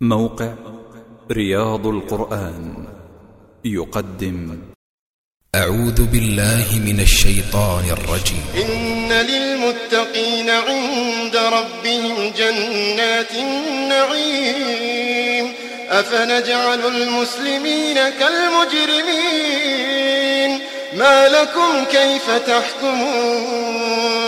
موقع رياض القرآن يقدم. أعوذ بالله من الشيطان الرجيم. إن للمتقين عند ربهم جنات النعيم. أفنجعل المسلمين كالمجرمين. ما لكم كيف تحكمون؟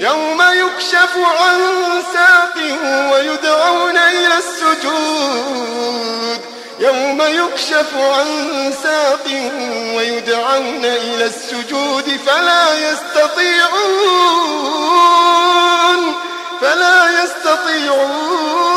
يوم يكشف عن ساق ويدعون إلى السجود. يوم يكشف عن ساق ويدعون إلى السجود فلا يستطيعون فلا يستطيعون.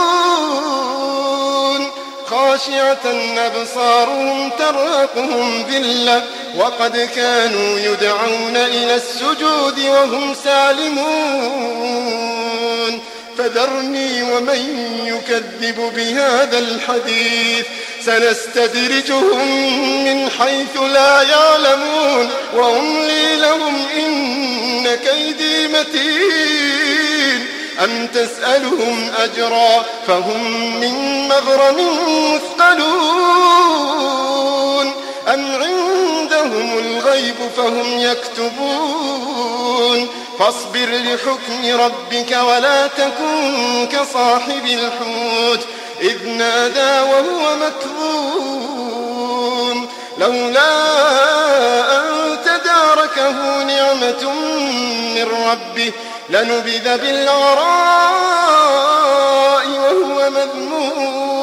خاشعة أبصارهم ترهقهم ذلة وقد كانوا يدعون إلى السجود وهم سالمون. فذرني ومن يكذب بهذا الحديث. سنستدرجهم من حيث لا يعلمون. وأملي لهم إن كيدي متين. أم تسألهم أجرا فهم من مغرم مثقلون. أم عندهم الغيب فهم يكتبون. فاصبر لحكم ربك ولا تكن كصاحب الحوت. إذ نادى وهو مكظوم. لولا أن تداركه نعمة من ربه لنبذ بالعراء وهو مذموم.